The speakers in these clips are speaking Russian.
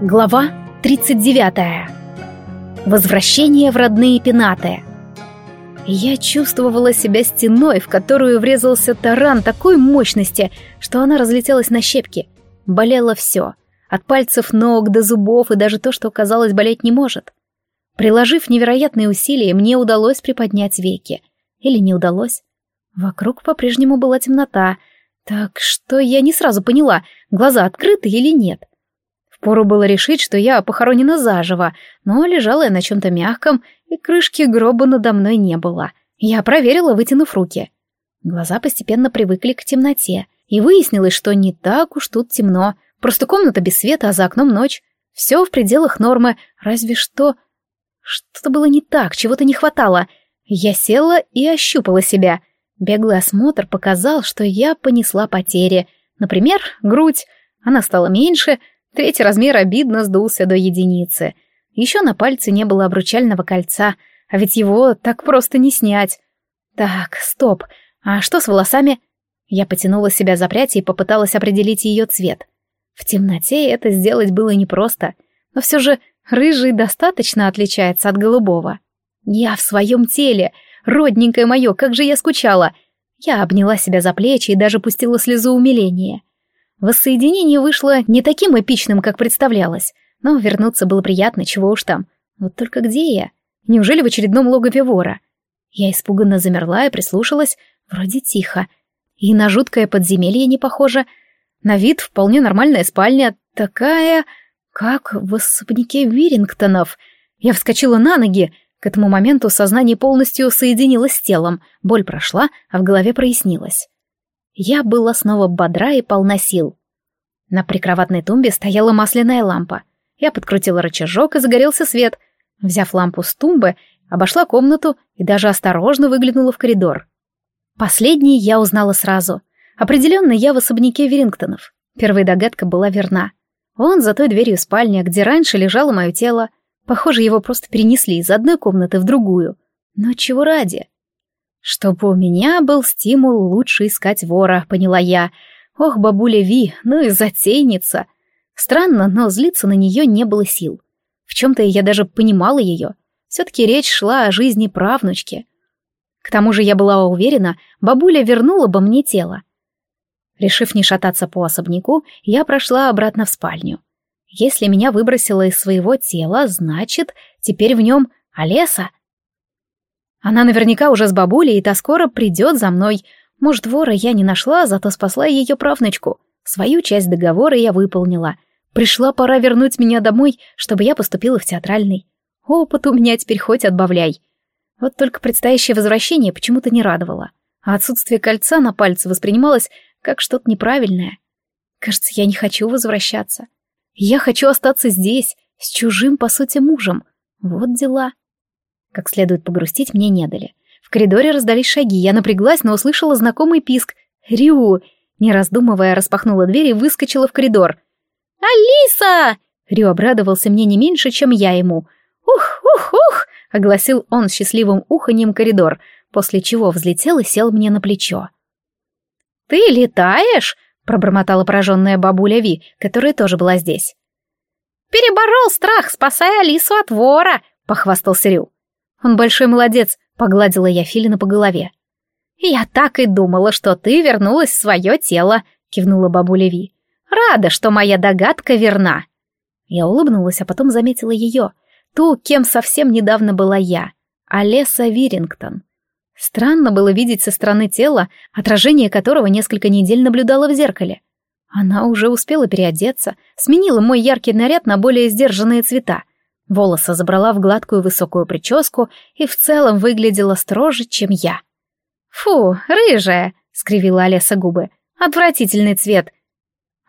Глава 39. Возвращение в родные пенаты. Я чувствовала себя стеной, в которую врезался таран такой мощности, что она разлетелась на щепки. Болело все. От пальцев ног до зубов и даже то, что, казалось, болеть не может. Приложив невероятные усилия, мне удалось приподнять веки. Или не удалось. Вокруг по-прежнему была темнота. Так что я не сразу поняла, глаза открыты или нет. Впору было решить, что я похоронена заживо, но лежала я на чем-то мягком, и крышки гроба надо мной не было. Я проверила, вытянув руки. Глаза постепенно привыкли к темноте, и выяснилось, что не так уж тут темно. Просто комната без света, а за окном ночь. Все в пределах нормы, разве что... Что-то было не так, чего-то не хватало. Я села и ощупала себя. Беглый осмотр показал, что я понесла потери. Например, грудь. Она стала меньше, Третий размер обидно сдулся до единицы. Еще на пальце не было обручального кольца, а ведь его так просто не снять. Так, стоп, а что с волосами? Я потянула себя за прядь и попыталась определить ее цвет. В темноте это сделать было непросто, но все же рыжий достаточно отличается от голубого. Я в своем теле, родненькое мое, как же я скучала. Я обняла себя за плечи и даже пустила слезу умиления. Воссоединение вышло не таким эпичным, как представлялось, но вернуться было приятно, чего уж там. Вот только где я? Неужели в очередном логове вора? Я испуганно замерла и прислушалась, вроде тихо. И на жуткое подземелье не похоже. На вид вполне нормальная спальня, такая, как в особняке Вирингтонов. Я вскочила на ноги. К этому моменту сознание полностью соединилось с телом, боль прошла, а в голове прояснилось. Я была снова бодра и полна сил. На прикроватной тумбе стояла масляная лампа. Я подкрутила рычажок, и загорелся свет. Взяв лампу с тумбы, обошла комнату и даже осторожно выглянула в коридор. Последний я узнала сразу. Определенно, я в особняке Верингтонов. Первая догадка была верна. Он за той дверью спальни, где раньше лежало мое тело. Похоже, его просто перенесли из одной комнаты в другую. Но чего ради? Чтобы у меня был стимул лучше искать вора, поняла я. Ох, бабуля Ви, ну и затейница. Странно, но злиться на нее не было сил. В чем-то я даже понимала ее. Все-таки речь шла о жизни правнучки. К тому же я была уверена, бабуля вернула бы мне тело. Решив не шататься по особняку, я прошла обратно в спальню. Если меня выбросило из своего тела, значит, теперь в нем Олеса. Она наверняка уже с бабулей, и та скоро придет за мной. Может, вора я не нашла, зато спасла ее правнучку. Свою часть договора я выполнила. Пришла пора вернуть меня домой, чтобы я поступила в театральный. Опыт у меня теперь хоть отбавляй. Вот только предстоящее возвращение почему-то не радовало. А отсутствие кольца на пальце воспринималось как что-то неправильное. Кажется, я не хочу возвращаться. Я хочу остаться здесь, с чужим, по сути, мужем. Вот дела. Как следует погрустить мне не дали. В коридоре раздались шаги, я напряглась, но услышала знакомый писк. «Рю!» Не раздумывая, распахнула дверь и выскочила в коридор. «Алиса!» Рю обрадовался мне не меньше, чем я ему. «Ух, ух, ух!» — огласил он счастливым уханьем коридор, после чего взлетел и сел мне на плечо. «Ты летаешь?» — пробормотала пораженная бабуля Ви, которая тоже была здесь. «Переборол страх, спасая Алису от вора!» — похвастался Рю. Он большой молодец, погладила я Филина по голове. Я так и думала, что ты вернулась в свое тело, кивнула бабуля Ви. Рада, что моя догадка верна. Я улыбнулась, а потом заметила ее, ту, кем совсем недавно была я, Олеса Вирингтон. Странно было видеть со стороны тела, отражение которого несколько недель наблюдала в зеркале. Она уже успела переодеться, сменила мой яркий наряд на более сдержанные цвета, Волосы забрала в гладкую высокую прическу и в целом выглядела строже, чем я. «Фу, рыжая!» — скривила Олеса губы. «Отвратительный цвет!»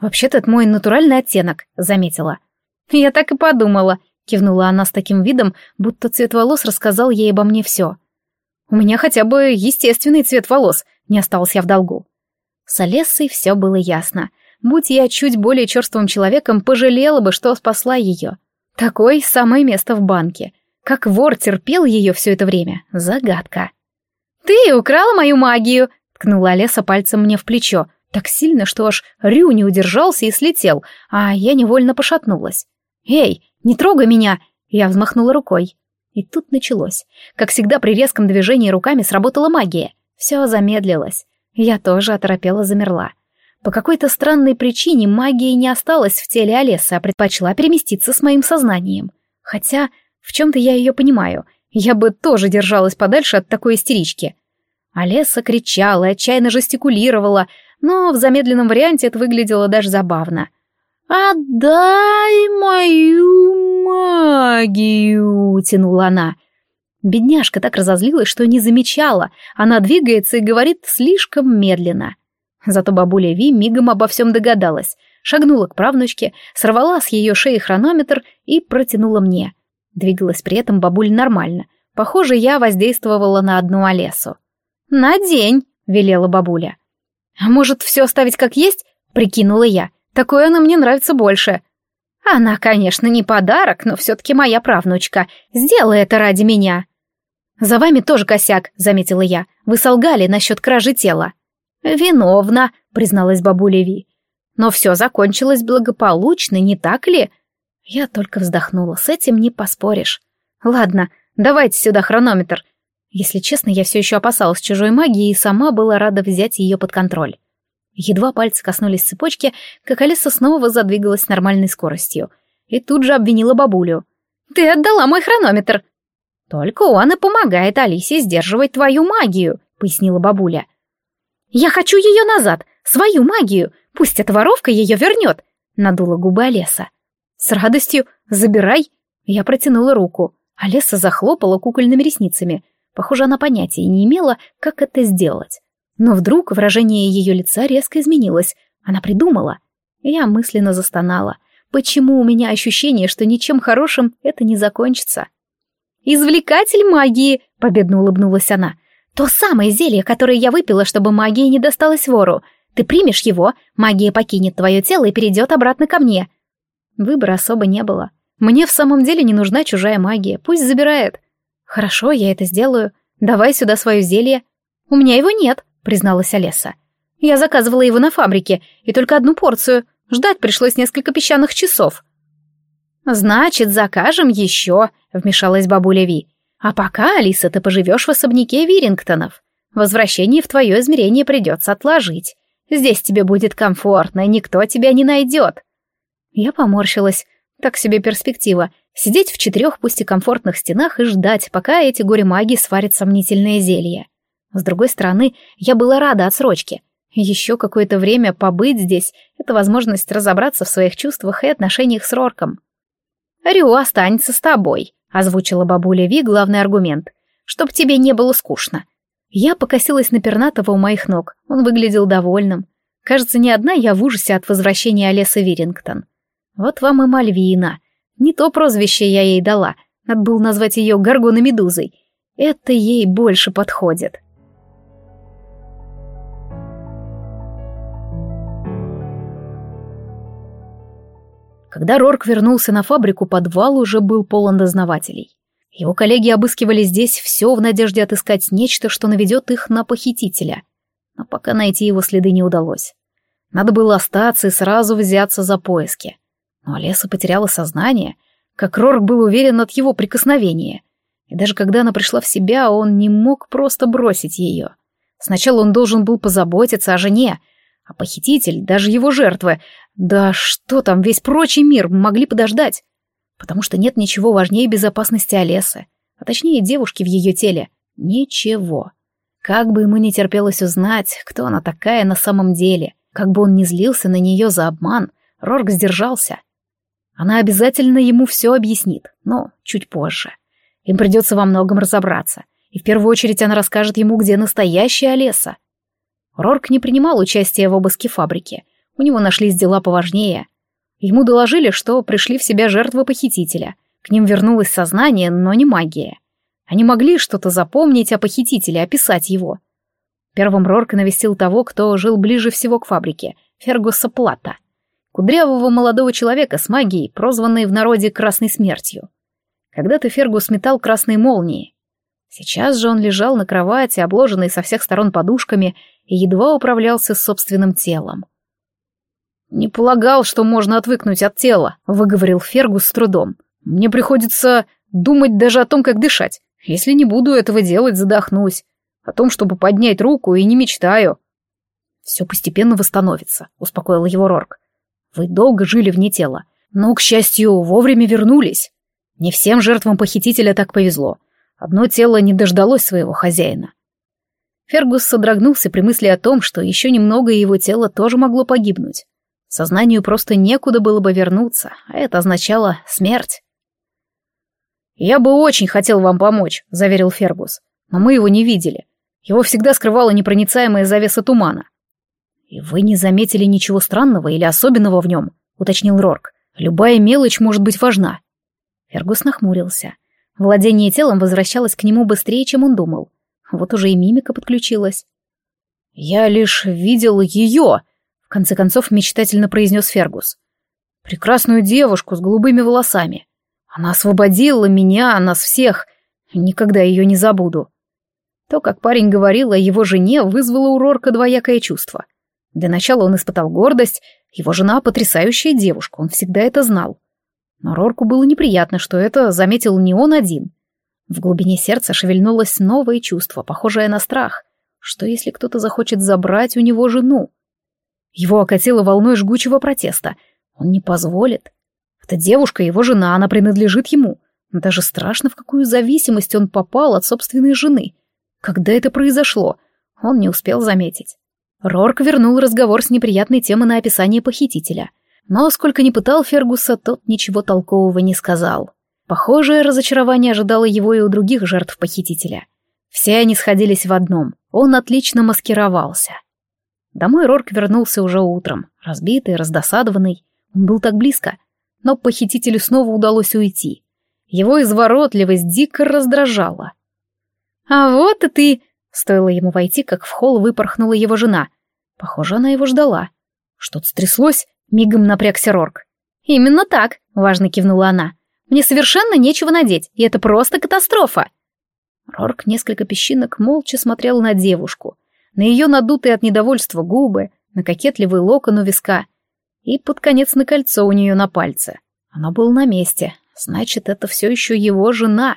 «Вообще-то это мой натуральный оттенок», — заметила. «Я так и подумала», — кивнула она с таким видом, будто цвет волос рассказал ей обо мне все. «У меня хотя бы естественный цвет волос», — не остался я в долгу. С Олесой все было ясно. Будь я чуть более черствым человеком, пожалела бы, что спасла ее. Такое самое место в банке. Как вор терпел ее все это время? Загадка. «Ты украла мою магию!» — ткнула Олеса пальцем мне в плечо. Так сильно, что аж Рю не удержался и слетел, а я невольно пошатнулась. «Эй, не трогай меня!» Я взмахнула рукой. И тут началось. Как всегда, при резком движении руками сработала магия. Все замедлилось. Я тоже оторопела замерла. По какой-то странной причине магия не осталась в теле Олеса, а предпочла переместиться с моим сознанием. Хотя в чем-то я ее понимаю. Я бы тоже держалась подальше от такой истерички. Олеса кричала отчаянно жестикулировала, но в замедленном варианте это выглядело даже забавно. «Отдай мою магию!» — тянула она. Бедняжка так разозлилась, что не замечала. Она двигается и говорит слишком медленно. Зато бабуля Ви мигом обо всем догадалась. Шагнула к правнучке, сорвала с ее шеи хронометр и протянула мне. Двигалась при этом бабуль нормально. Похоже, я воздействовала на одну Олесу. «Надень!» — велела бабуля. «А может, все оставить как есть?» — прикинула я. «Такое она мне нравится больше». «Она, конечно, не подарок, но все-таки моя правнучка. Сделай это ради меня». «За вами тоже косяк», — заметила я. «Вы солгали насчет кражи тела». «Виновна», — призналась бабуля Ви. «Но все закончилось благополучно, не так ли?» Я только вздохнула, с этим не поспоришь. «Ладно, давайте сюда хронометр. Если честно, я все еще опасалась чужой магии и сама была рада взять ее под контроль. Едва пальцы коснулись цепочки, как Алиса снова задвигалась с нормальной скоростью. И тут же обвинила бабулю. «Ты отдала мой хронометр!» «Только он и помогает Алисе сдерживать твою магию», — пояснила бабуля. «Я хочу ее назад, свою магию, пусть эта воровка ее вернет», — надула губы Олеса. «С радостью, забирай!» Я протянула руку. Олеса захлопала кукольными ресницами — Похоже, она понятия не имела, как это сделать. Но вдруг выражение ее лица резко изменилось. Она придумала. Я мысленно застонала. Почему у меня ощущение, что ничем хорошим это не закончится? «Извлекатель магии!» — победно улыбнулась она. «То самое зелье, которое я выпила, чтобы магия не досталась вору. Ты примешь его, магия покинет твое тело и перейдет обратно ко мне». Выбора особо не было. Мне в самом деле не нужна чужая магия, пусть забирает. «Хорошо, я это сделаю. Давай сюда свое зелье». «У меня его нет», — призналась Олеса. «Я заказывала его на фабрике, и только одну порцию. Ждать пришлось несколько песчаных часов». «Значит, закажем еще», — вмешалась бабуля Ви. «А пока, Алиса, ты поживешь в особняке Вирингтонов. Возвращение в твое измерение придется отложить. Здесь тебе будет комфортно, никто тебя не найдет». Я поморщилась. Так себе перспектива. Сидеть в четырех, пусть и комфортных стенах и ждать, пока эти горе-маги сварят сомнительное зелье. С другой стороны, я была рада отсрочке. Еще какое-то время побыть здесь — это возможность разобраться в своих чувствах и отношениях с Рорком. «Рю останется с тобой», — озвучила бабуля Ви главный аргумент. «Чтоб тебе не было скучно». Я покосилась на Пернатова у моих ног. Он выглядел довольным. Кажется, не одна я в ужасе от возвращения Олеса Вирингтон. Вот вам и Мальвина. Не то прозвище я ей дала. Надо было назвать ее Гаргоной Медузой. Это ей больше подходит. Когда Рорк вернулся на фабрику, подвал уже был полон дознавателей. Его коллеги обыскивали здесь все в надежде отыскать нечто, что наведет их на похитителя. Но пока найти его следы не удалось. Надо было остаться и сразу взяться за поиски. Но Олеса потеряла сознание, как Рорк был уверен от его прикосновения. И даже когда она пришла в себя, он не мог просто бросить ее. Сначала он должен был позаботиться о жене, а похититель, даже его жертвы, да что там, весь прочий мир могли подождать. Потому что нет ничего важнее безопасности Олесы, а точнее девушки в ее теле. Ничего. Как бы ему не терпелось узнать, кто она такая на самом деле, как бы он не злился на нее за обман, Рорк сдержался. Она обязательно ему все объяснит, но чуть позже. Им придется во многом разобраться, и в первую очередь она расскажет ему, где настоящая Олеса. Рорк не принимал участия в обыске фабрики, у него нашлись дела поважнее. Ему доложили, что пришли в себя жертвы похитителя, к ним вернулось сознание, но не магия. Они могли что-то запомнить о похитителе, описать его. Первым Рорк навестил того, кто жил ближе всего к фабрике, Фергуса Плата — кудрявого молодого человека с магией, прозванной в народе Красной Смертью. Когда-то Фергус метал красные молнии. Сейчас же он лежал на кровати, обложенный со всех сторон подушками, и едва управлялся с собственным телом. «Не полагал, что можно отвыкнуть от тела», — выговорил Фергус с трудом. «Мне приходится думать даже о том, как дышать. Если не буду этого делать, задохнусь. О том, чтобы поднять руку, и не мечтаю». «Все постепенно восстановится», — успокоил его Рорк. «Вы долго жили вне тела, но, к счастью, вовремя вернулись. Не всем жертвам похитителя так повезло. Одно тело не дождалось своего хозяина. Фергус содрогнулся при мысли о том, что еще немного его тело тоже могло погибнуть. Сознанию просто некуда было бы вернуться, а это означало смерть. «Я бы очень хотел вам помочь», — заверил Фергус, — «но мы его не видели. Его всегда скрывала непроницаемая завеса тумана». «И вы не заметили ничего странного или особенного в нем?» — уточнил Рорк. «Любая мелочь может быть важна». Фергус нахмурился. Владение телом возвращалось к нему быстрее, чем он думал. Вот уже и мимика подключилась. «Я лишь видел ее», — в конце концов мечтательно произнес Фергус. «Прекрасную девушку с голубыми волосами. Она освободила меня, нас всех. Никогда ее не забуду». То, как парень говорил о его жене, вызвало у Рорка двоякое чувство. Для начала он испытал гордость, его жена — потрясающая девушка, он всегда это знал. Но Рорку было неприятно, что это заметил не он один. В глубине сердца шевельнулось новое чувство, похожее на страх. Что если кто-то захочет забрать у него жену? Его окатило волной жгучего протеста. Он не позволит. Эта девушка его жена, она принадлежит ему. Даже страшно, в какую зависимость он попал от собственной жены. Когда это произошло, он не успел заметить. Рорк вернул разговор с неприятной темы на описание похитителя. Но сколько ни пытал Фергуса, тот ничего толкового не сказал. Похожее разочарование ожидало его и у других жертв похитителя. Все они сходились в одном — он отлично маскировался. Домой Рорк вернулся уже утром, разбитый, раздосадованный. Он был так близко, но похитителю снова удалось уйти. Его изворотливость дико раздражала. «А вот и ты!» — стоило ему войти, как в холл выпорхнула его жена. Похоже, она его ждала. «Что-то стряслось?» — мигом напрягся Рорк. «Именно так!» — важно кивнула она. Мне совершенно нечего надеть, и это просто катастрофа. Рорк несколько песчинок молча смотрел на девушку, на ее надутые от недовольства губы, на кокетливый локон у виска и под конец на кольцо у нее на пальце. Оно было на месте, значит, это все еще его жена.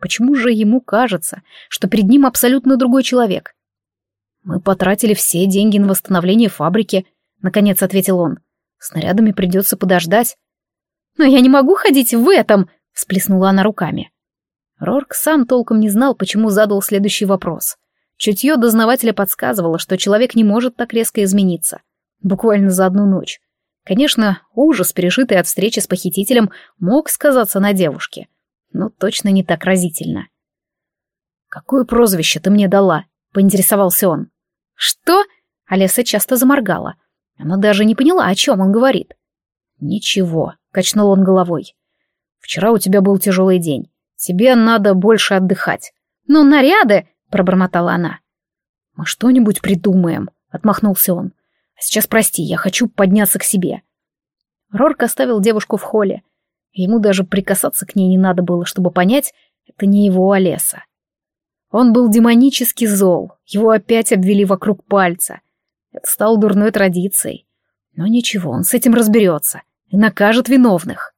Почему же ему кажется, что перед ним абсолютно другой человек? «Мы потратили все деньги на восстановление фабрики», — наконец ответил он. «Снарядами придется подождать. «Но я не могу ходить в этом!» — всплеснула она руками. Рорк сам толком не знал, почему задал следующий вопрос. Чутье дознавателя подсказывало, что человек не может так резко измениться. Буквально за одну ночь. Конечно, ужас, пережитый от встречи с похитителем, мог сказаться на девушке, но точно не так разительно. «Какое прозвище ты мне дала?» — поинтересовался он. «Что?» — Олеса часто заморгала. Она даже не поняла, о чем он говорит. «Ничего», — качнул он головой. «Вчера у тебя был тяжелый день. Тебе надо больше отдыхать». «Ну, наряды!» — пробормотала она. «Мы что-нибудь придумаем», — отмахнулся он. «А сейчас прости, я хочу подняться к себе». Рорк оставил девушку в холле. Ему даже прикасаться к ней не надо было, чтобы понять, это не его Олеса. Он был демонически зол, его опять обвели вокруг пальца. Это стало дурной традицией. Но ничего, он с этим разберется и накажет виновных.